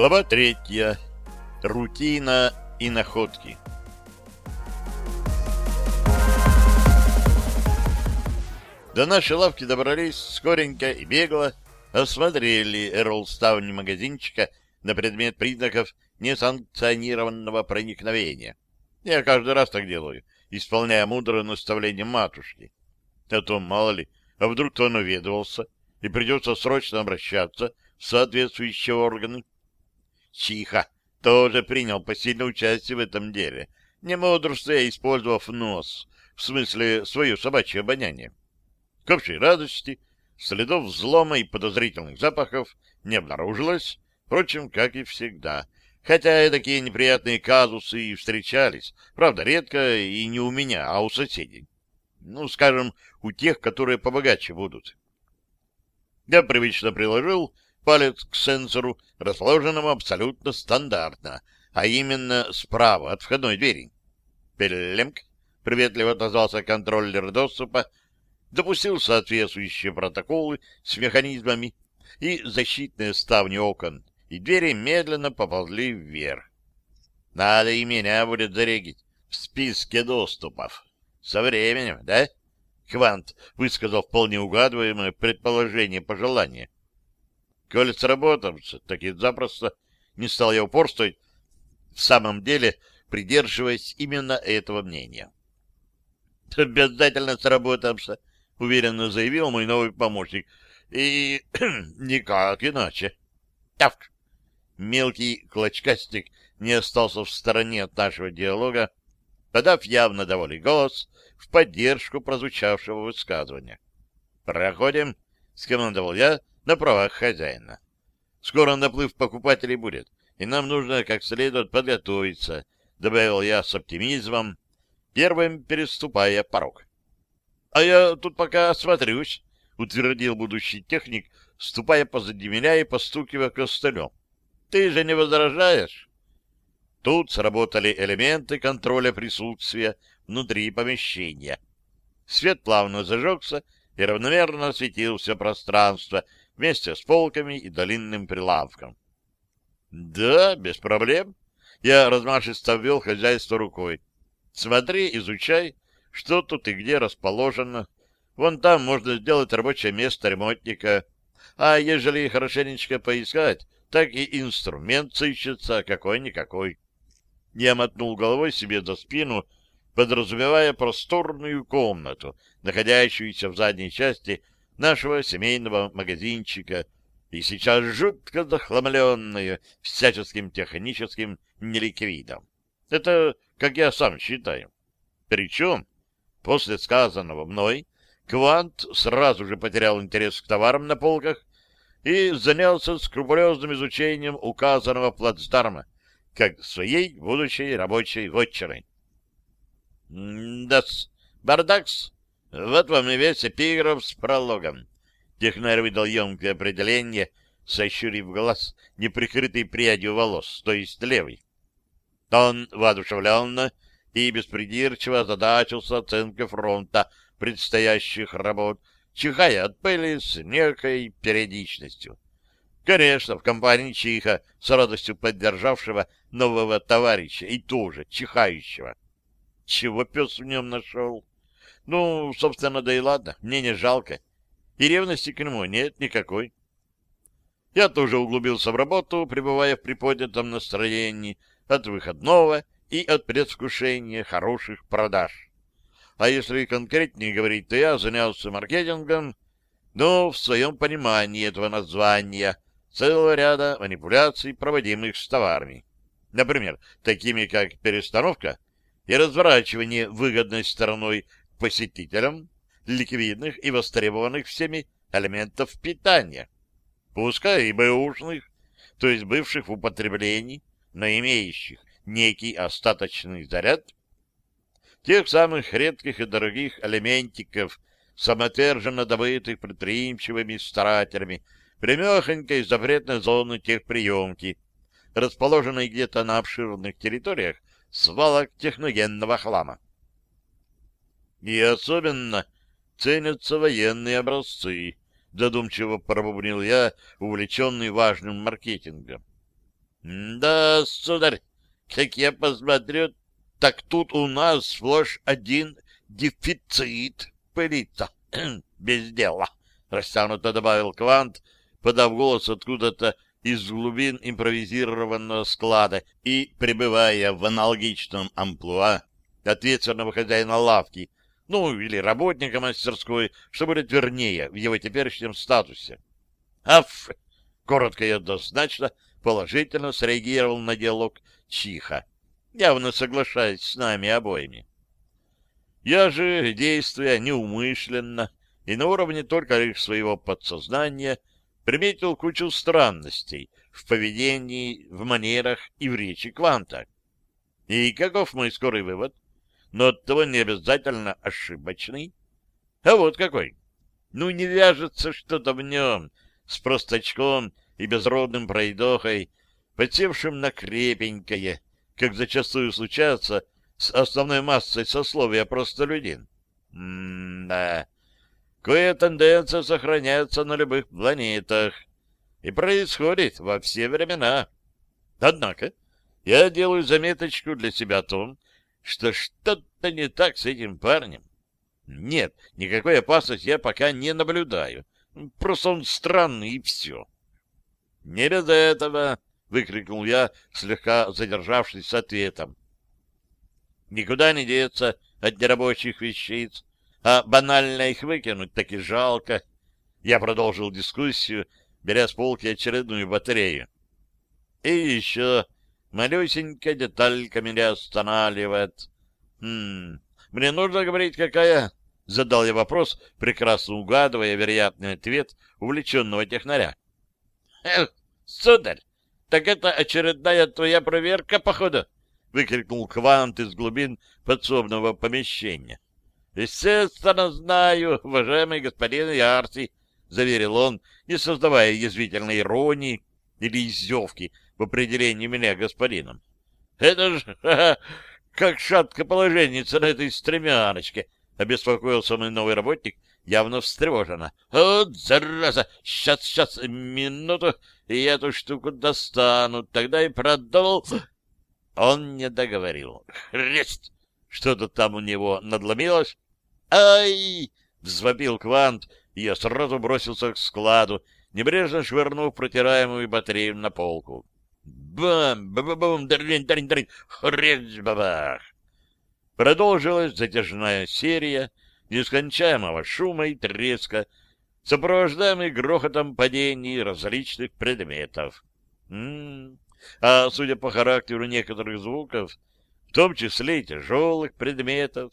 Глава третья. Рутина и находки. До нашей лавки добрались скоренько и бегло, осмотрели Эрл ставни магазинчика на предмет признаков несанкционированного проникновения. Я каждый раз так делаю, исполняя мудрое наставление матушки. А то, мало ли, а вдруг кто наведывался, и придется срочно обращаться в соответствующие органы. Чиха тоже принял посильное участие в этом деле, не мудрствуя, использовав нос, в смысле свое собачье обоняние. К общей радости следов взлома и подозрительных запахов не обнаружилось, впрочем, как и всегда. Хотя и такие неприятные казусы и встречались, правда, редко и не у меня, а у соседей. Ну, скажем, у тех, которые побогаче будут. Я привычно приложил палец к сенсору, расположенному абсолютно стандартно, а именно справа от входной двери. «Пелемк», — приветливо отозвался контроллер доступа, допустил соответствующие протоколы с механизмами, и защитные ставни окон и двери медленно поползли вверх. Надо и меня будет зарегить в списке доступов. Со временем, да? Квант высказал вполне угадываемое предположение пожелания. Коль сработался, так и запросто не стал я упорствовать, в самом деле придерживаясь именно этого мнения. «Обязательно сработаемся», — уверенно заявил мой новый помощник. «И никак иначе». «Тавк!» Мелкий клочкастик не остался в стороне от нашего диалога, подав явно довольный голос в поддержку прозвучавшего высказывания. «Проходим», — скомандовал я, на правах хозяина. Скоро наплыв покупателей будет, и нам нужно как следует подготовиться, добавил я с оптимизмом, первым переступая порог. — А я тут пока осмотрюсь, — утвердил будущий техник, ступая позади меня и постукивая костылем. — Ты же не возражаешь? Тут сработали элементы контроля присутствия внутри помещения. Свет плавно зажегся и равномерно осветил все пространство, вместе с полками и длинным прилавком. — Да, без проблем. Я размашисто ввел хозяйство рукой. Смотри, изучай, что тут и где расположено. Вон там можно сделать рабочее место ремонтника. А ежели хорошенечко поискать, так и инструмент сыщется какой-никакой. Я мотнул головой себе за спину, подразумевая просторную комнату, находящуюся в задней части нашего семейного магазинчика, и сейчас жутко захламленную всяческим техническим неликвидом. Это, как я сам считаю. Причем, после сказанного мной, Квант сразу же потерял интерес к товарам на полках и занялся скрупулезным изучением указанного плацдарма, как своей будущей рабочей вотчиной. «Да-с, бардакс!» Вот вам и весь эпиграф с прологом. Технарь выдал емкое определение, сощурив глаз, неприкрытый прядью волос, то есть левый. Он воодушевленно и беспридирчиво задачился оценкой фронта предстоящих работ, чихая от пыли с некой периодичностью. Конечно, в компании Чиха, с радостью поддержавшего нового товарища и тоже чихающего. Чего пес в нем нашел? Ну, собственно, да и ладно, мне не жалко. И ревности к нему нет никакой. Я тоже углубился в работу, пребывая в приподнятом настроении от выходного и от предвкушения хороших продаж. А если конкретнее говорить, то я занялся маркетингом, но в своем понимании этого названия целого ряда манипуляций, проводимых с товарами. Например, такими как перестановка и разворачивание выгодной стороной посетителям ликвидных и востребованных всеми элементов питания, пускай и бэушных, то есть бывших в употреблении, но имеющих некий остаточный заряд, тех самых редких и дорогих элементиков, самоотверженно добытых предприимчивыми старателями, примехонькой запретной зоны техприемки, расположенной где-то на обширных территориях свалок техногенного хлама. И особенно ценятся военные образцы, задумчиво пробубнил я, увлеченный важным маркетингом. — Да, сударь, как я посмотрю, так тут у нас сплошь один дефицит пылится. Без дела, — растянуто добавил Квант, подав голос откуда-то из глубин импровизированного склада и пребывая в аналогичном амплуа ответственного хозяина лавки, ну, или работника мастерской, что будет вернее в его теперешнем статусе. Аф! Коротко и однозначно положительно среагировал на диалог Чиха, явно соглашаясь с нами обоими. Я же, действуя неумышленно и на уровне только лишь своего подсознания, приметил кучу странностей в поведении, в манерах и в речи Кванта. И каков мой скорый вывод? Но оттого не обязательно ошибочный. А вот какой. Ну, не вяжется что-то в нем с простачком и безродным пройдохой, подсевшим на крепенькое, как зачастую случается с основной массой сословия простолюдин. М-да, кое тенденция сохраняется на любых планетах и происходит во все времена. Однако я делаю заметочку для себя о том, что что-то не так с этим парнем. Нет, никакой опасности я пока не наблюдаю. Просто он странный, и все. — Не без этого! — выкрикнул я, слегка задержавшись с ответом. Никуда не деться от нерабочих вещиц, а банально их выкинуть так и жалко. Я продолжил дискуссию, беря с полки очередную батарею. И еще малюсенькая деталька меня останавливает. Хм, мне нужно говорить, какая? Задал я вопрос, прекрасно угадывая вероятный ответ увлеченного технаря. Эх, сударь, так это очередная твоя проверка, походу? — выкрикнул Квант из глубин подсобного помещения. — Естественно, знаю, уважаемый господин Ярси, — заверил он, не создавая язвительной иронии или издевки в определении меня господином. — Это ж ха -ха, как шатко положенница на этой стремяночке, — обеспокоился мой новый работник, явно встревоженно. — Вот, зараза! Сейчас, сейчас, минуту, и я эту штуку достану, тогда и продол... Он не договорил. Хрест! Что-то там у него надломилось. «Ай!» — взвопил Квант, и я сразу бросился к складу, небрежно швырнув протираемую батарею на полку. Бам! Ба-ба-бум! Дрин-дрин-дрин! Хрест-бабах! Продолжилась затяжная серия нескончаемого шума и треска, сопровождаемый грохотом падений различных предметов. М -м -м а судя по характеру некоторых звуков, в том числе и тяжелых предметов,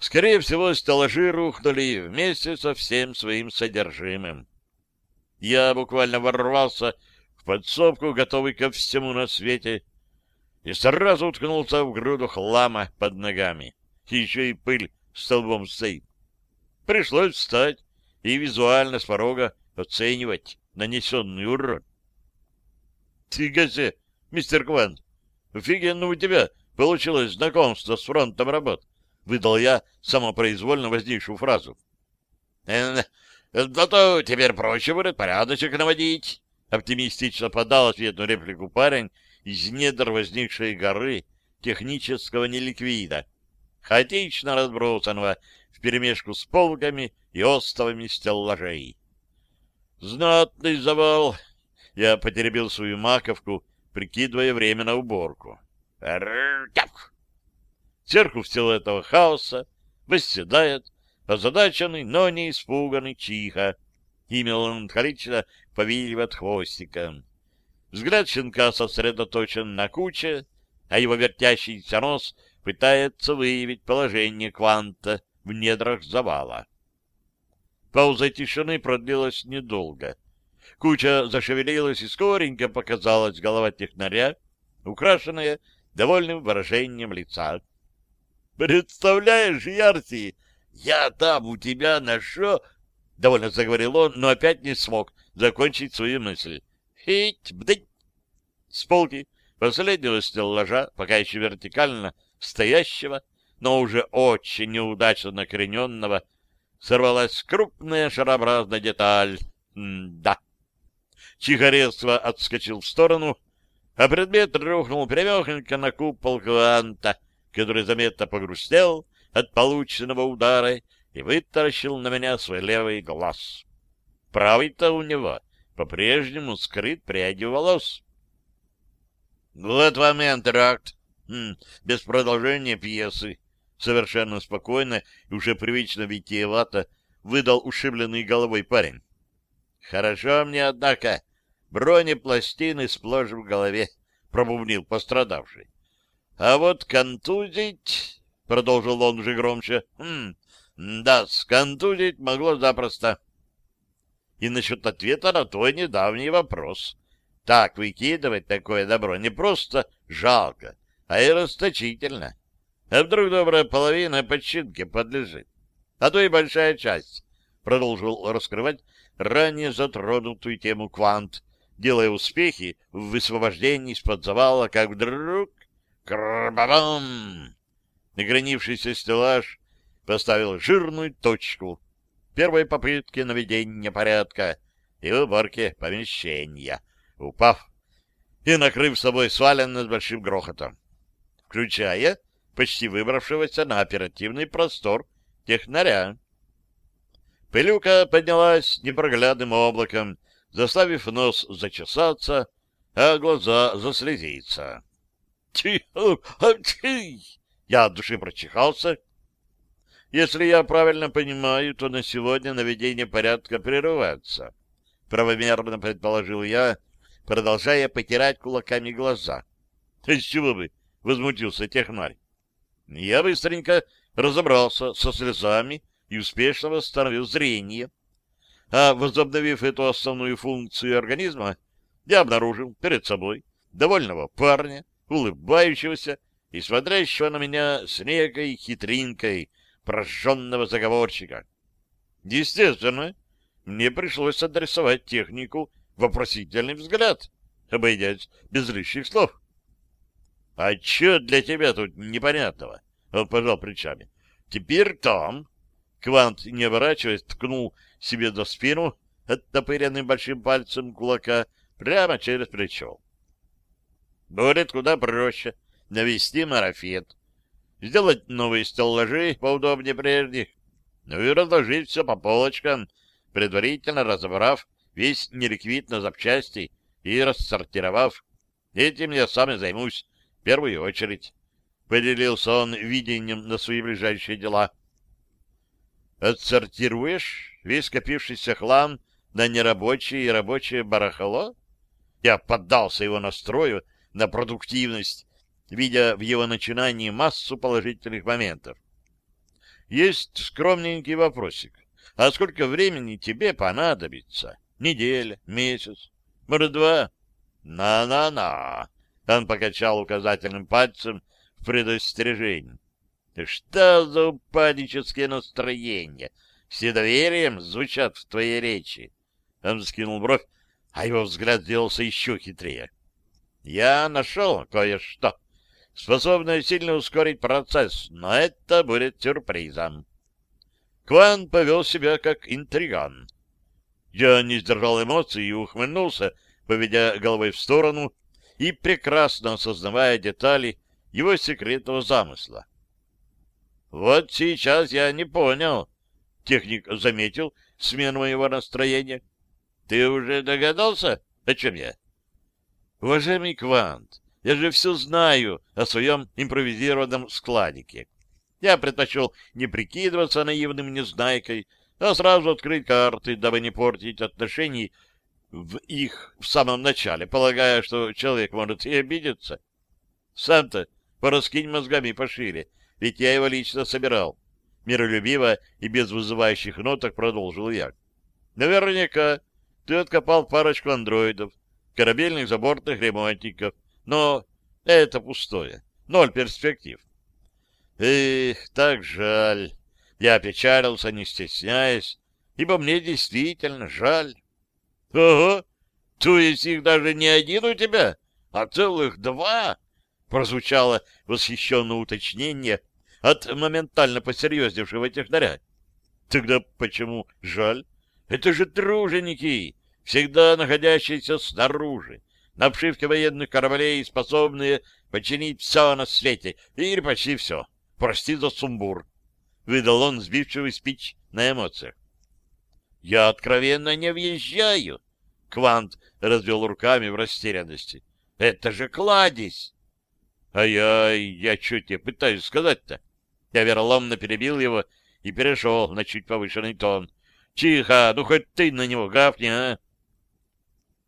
скорее всего, стеллажи рухнули вместе со всем своим содержимым. Я буквально ворвался подсобку, готовый ко всему на свете, и сразу уткнулся в груду хлама под ногами. Еще и пыль столбом стоит. Пришлось встать и визуально с порога оценивать нанесенный урон. Фига себе, мистер Квант, офигенно у тебя получилось знакомство с фронтом работ. Выдал я самопроизвольно возникшую фразу. «Э, «Зато теперь проще будет порядочек наводить», — оптимистично подал ответную реплику парень из недр возникшей горы технического неликвида, хаотично разбросанного вперемешку с полками и остовами стеллажей. «Знатный завал», я потеребил свою маковку, прикидывая время на уборку. Сверху всего этого хаоса восседает озадаченный, но не испуганный чиха, и меланхолично повиливает хвостиком. Взгляд щенка сосредоточен на куче, а его вертящийся нос пытается выявить положение кванта в недрах завала. Пауза тишины продлилась недолго — Куча зашевелилась, и скоренько показалась голова технаря, украшенная довольным выражением лица. «Представляешь, Ярси, я там у тебя нашел...» Довольно заговорил он, но опять не смог закончить свою мысль. «Хить, бдыть!» С полки последнего стеллажа, пока еще вертикально стоящего, но уже очень неудачно накрененного, сорвалась крупная шарообразная деталь. М да. Чихаревство отскочил в сторону, а предмет рухнул прямехонько на купол кванта, который заметно погрустнел от полученного удара и вытаращил на меня свой левый глаз. Правый-то у него по-прежнему скрыт прядью волос. Вот вам и антракт. Хм, без продолжения пьесы. Совершенно спокойно и уже привычно витиевато выдал ушибленный головой парень. Хорошо мне, однако, бронепластины сплошь в голове, пробубнил пострадавший. А вот контузить, продолжил он уже громче, хм, да, сконтузить могло запросто. И насчет ответа на твой недавний вопрос. Так выкидывать такое добро не просто жалко, а и расточительно. А вдруг добрая половина починки подлежит? А то и большая часть, продолжил раскрывать ранее затронутую тему Квант, делая успехи в высвобождении из-под завала, как вдруг... Крбабам! Награнившийся стеллаж поставил жирную точку первой попытке наведения порядка и уборки помещения, упав и накрыв собой сваленно с большим грохотом, включая почти выбравшегося на оперативный простор технаря. Пылюка поднялась непроглядным облаком, заставив нос зачесаться, а глаза заслезиться. «Тихо! Я от души прочихался если я правильно понимаю, то на сегодня наведение порядка прерывается. Правомерно предположил я, продолжая потирать кулаками глаза. — С чего бы? — возмутился технарь. Я быстренько разобрался со слезами и успешно восстановил зрение. А возобновив эту основную функцию организма, я обнаружил перед собой довольного парня, улыбающегося и смотрящего на меня с некой хитринкой, прожженного заговорщика. Естественно, мне пришлось адресовать технику вопросительный взгляд, обойдясь без лишних слов. — А что для тебя тут непонятного? — он пожал плечами. — Теперь там... Квант, не оборачиваясь, ткнул себе за спину, оттопыренным большим пальцем кулака, прямо через плечо. Будет куда проще навести марафет, сделать новые стеллажи поудобнее прежних, ну и разложить все по полочкам, предварительно разобрав весь неликвид на запчасти и рассортировав. Этим я сам и займусь в первую очередь. Поделился он видением на свои ближайшие дела. Отсортируешь весь скопившийся хлам на нерабочее и рабочее барахло? Я поддался его настрою на продуктивность видя в его начинании массу положительных моментов. Есть скромненький вопросик. А сколько времени тебе понадобится? Неделя, месяц, может, два? На-на-на! Он покачал указательным пальцем в предостережении. Что за упаднические настроения? Все доверием звучат в твоей речи. Он скинул бровь, а его взгляд сделался еще хитрее. Я нашел кое-что способная сильно ускорить процесс, но это будет сюрпризом. Кван повел себя как интриган. Я не сдержал эмоций и ухмыльнулся, поведя головой в сторону и прекрасно осознавая детали его секретного замысла. Вот сейчас я не понял. Техник заметил смену моего настроения. Ты уже догадался, о чем я? Уважаемый Квант, я же все знаю о своем импровизированном складике. Я предпочел не прикидываться наивным незнайкой, а сразу открыть карты, дабы не портить отношений в их в самом начале, полагая, что человек может и обидеться. Сам-то пораскинь мозгами пошире, ведь я его лично собирал. Миролюбиво и без вызывающих ноток продолжил я. Наверняка ты откопал парочку андроидов, корабельных забортных ремонтников, но это пустое. Ноль перспектив. Эх, так жаль. Я опечалился, не стесняясь, ибо мне действительно жаль. Ого, то есть их даже не один у тебя, а целых два? Прозвучало восхищенное уточнение от моментально посерьезневшего технаря. Тогда почему жаль? Это же труженики, всегда находящиеся снаружи, обшивки военных кораблей, способные починить все на свете, или почти все. Прости за сумбур. Выдал он сбивчивый спич на эмоциях. Я откровенно не въезжаю. Квант развел руками в растерянности. Это же кладезь. А я... я что тебе пытаюсь сказать-то? Я вероломно перебил его и перешел на чуть повышенный тон. Тихо, ну хоть ты на него гавни, а?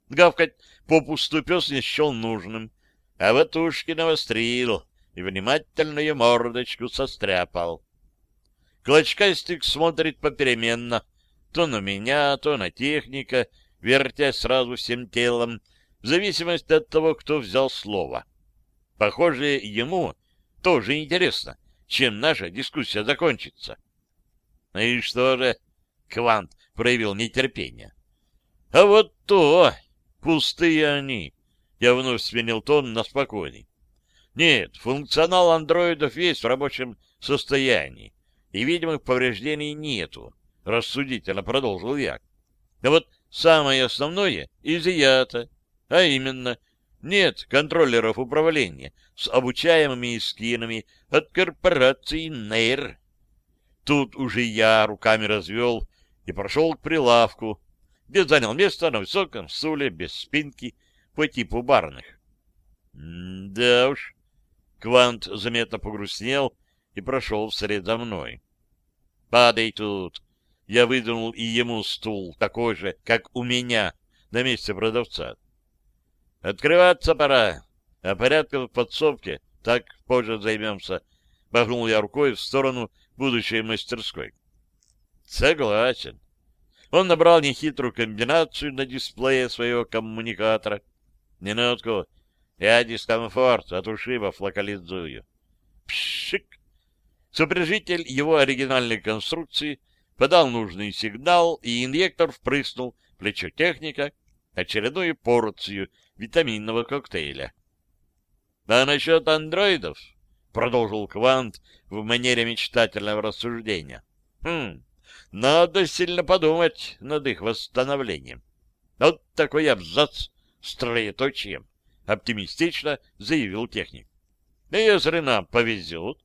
Гавкать попусту пес не счел нужным, а вот ушки навострил и внимательную мордочку состряпал. Клочкастик смотрит попеременно, то на меня, то на техника, вертя сразу всем телом, в зависимости от того, кто взял слово. Похоже, ему тоже интересно, чем наша дискуссия закончится. Ну и что же? Квант проявил нетерпение. А вот то, Пустые они. Я вновь сменил тон на спокойный. Нет, функционал андроидов есть в рабочем состоянии, и видимых повреждений нету, рассудительно продолжил я. Да вот самое основное изъято, а именно, нет контроллеров управления с обучаемыми скинами от корпорации НЕР. Тут уже я руками развел и прошел к прилавку, где занял место на высоком стуле без спинки по типу барных. да уж, Квант заметно погрустнел и прошел вслед за мной. «Падай тут!» Я выдвинул и ему стул, такой же, как у меня, на месте продавца. «Открываться пора, а порядка в подсобке, так позже займемся», — махнул я рукой в сторону будущей мастерской. «Согласен. Он набрал нехитрую комбинацию на дисплее своего коммуникатора. Минутку. Я дискомфорт от ушибов локализую. Пшик! Сопряжитель его оригинальной конструкции подал нужный сигнал, и инъектор впрыснул плечо техника очередную порцию витаминного коктейля. — А насчет андроидов? — продолжил Квант в манере мечтательного рассуждения. — Хм, надо сильно подумать над их восстановлением. Вот такой абзац с троеточием, оптимистично заявил техник. Если нам повезет,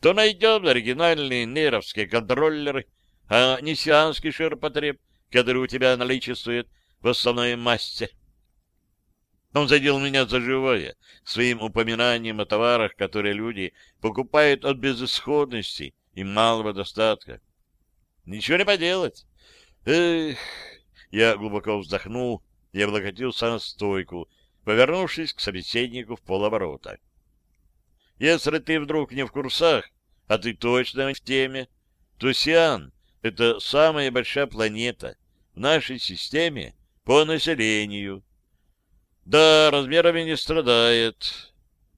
то найдем оригинальные нейровские контроллеры, а не сианский ширпотреб, который у тебя наличествует в основной массе. Он задел меня за живое своим упоминанием о товарах, которые люди покупают от безысходности и малого достатка. Ничего не поделать. Эх, я глубоко вздохнул и облокотился на стойку, повернувшись к собеседнику в полоборота. Если ты вдруг не в курсах, а ты точно в теме, то Сиан — это самая большая планета в нашей системе по населению. Да, размерами не страдает.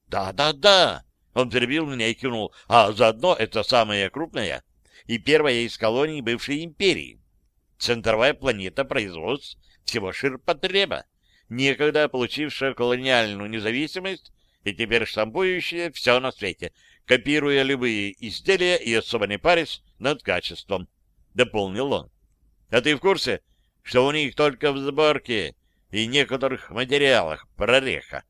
Да, да, да. Он перебил меня и кивнул. А заодно это самая крупная и первая из колоний бывшей империи. Центровая планета производств всего ширпотреба, некогда получившая колониальную независимость и теперь штампующая все на свете, копируя любые изделия и особо не парясь над качеством, — дополнил он. А ты в курсе, что у них только в сборке и некоторых материалах прореха?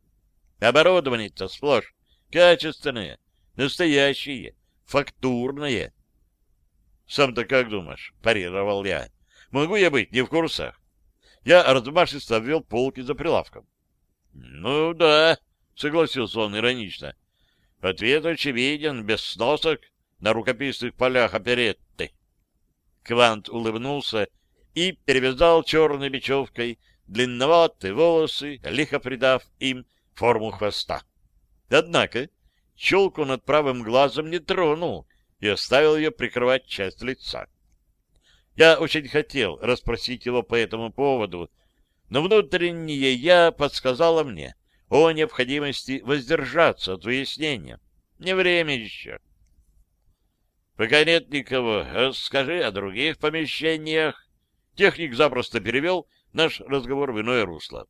Оборудование-то сплошь качественное, настоящее, фактурное, сам-то как думаешь? — парировал я. — Могу я быть не в курсах? Я размашисто обвел полки за прилавком. — Ну да, — согласился он иронично. — Ответ очевиден, без сносок на рукописных полях оперетты. Квант улыбнулся и перевязал черной бечевкой длинноватые волосы, лихо придав им форму хвоста. Однако челку над правым глазом не тронул, и оставил ее прикрывать часть лица. Я очень хотел расспросить его по этому поводу, но внутреннее «я» подсказало мне о необходимости воздержаться от выяснения. Не время еще. Пока нет никого, а скажи о других помещениях. Техник запросто перевел наш разговор в иное русло.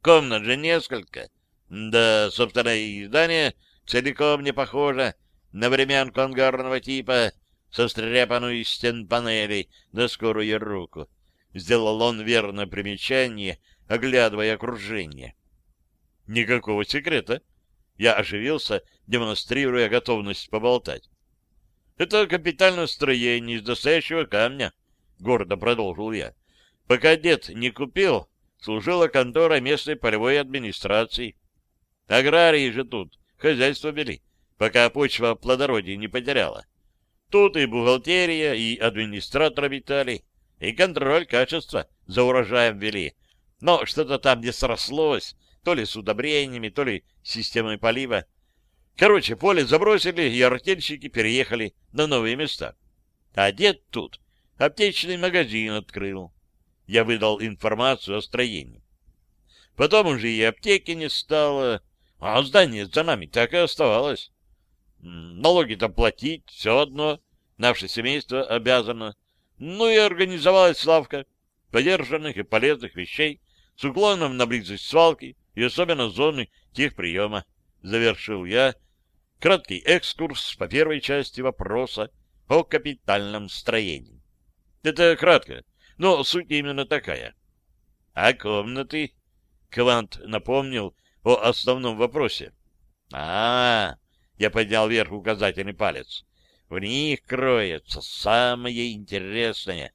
Комнат же несколько. Да, собственно, и здание целиком не похоже на временку ангарного типа со стряпанную из стен панелей на скорую руку. Сделал он верное примечание оглядывая окружение. Никакого секрета. Я оживился, демонстрируя готовность поболтать. Это капитальное строение из настоящего камня, — гордо продолжил я. Пока дед не купил, служила контора местной полевой администрации. Аграрии же тут хозяйство вели, пока почва плодородия не потеряла. Тут и бухгалтерия, и администратор обитали, и контроль качества за урожаем вели. Но что-то там не срослось, то ли с удобрениями, то ли системой полива. Короче, поле забросили, и артельщики переехали на новые места. А дед тут аптечный магазин открыл. Я выдал информацию о строении. Потом уже и аптеки не стало, а здание за нами так и оставалось. Налоги-то платить, все одно, наше семейство обязано. Ну и организовалась лавка подержанных и полезных вещей с уклоном на близость свалки и особенно зоны техприема. Завершил я краткий экскурс по первой части вопроса о капитальном строении. Это кратко, но суть именно такая. А комнаты? Квант напомнил о основном вопросе. А, -а, -а я поднял вверх указательный палец. В них кроется самое интересное.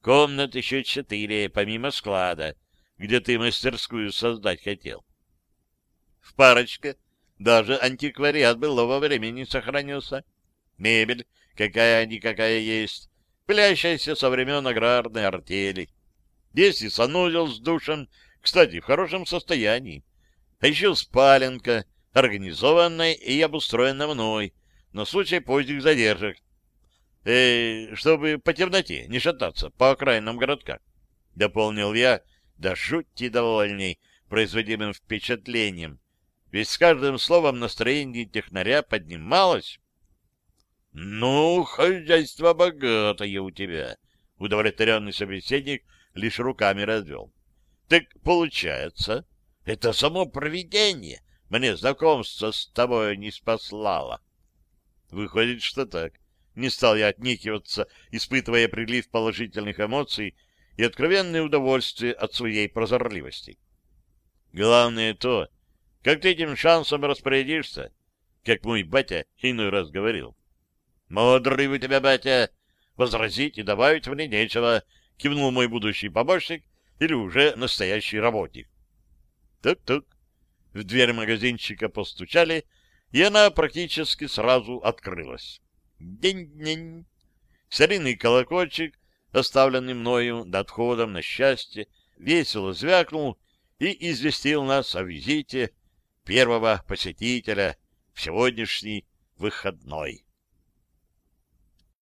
Комнат еще четыре, помимо склада, где ты мастерскую создать хотел. В парочке даже антиквариат былого времени сохранился. Мебель, какая-никакая есть, пылящаяся со времен аграрной артели. Есть и санузел с душем, кстати, в хорошем состоянии. А еще спаленка, организованная и обустроена мной, на случай поздних задержек. Э, чтобы по темноте не шататься по окраинам городка. Дополнил я, да жути довольней, производимым впечатлением. Ведь с каждым словом настроение технаря поднималось. — Ну, хозяйство богатое у тебя, — удовлетворенный собеседник лишь руками развел. — Так получается, это само провидение мне знакомство с тобой не спаслало. Выходит, что так. Не стал я отникиваться, испытывая прилив положительных эмоций и откровенное удовольствие от своей прозорливости. Главное то, как ты этим шансом распорядишься, как мой батя иной раз говорил. «Мудрый у тебя, батя!» Возразить и добавить мне нечего, кивнул мой будущий помощник или уже настоящий работник. Тук-тук. В дверь магазинчика постучали, и она практически сразу открылась. День-день. Старинный колокольчик, оставленный мною над отходом на счастье, весело звякнул и известил нас о визите первого посетителя в сегодняшний выходной.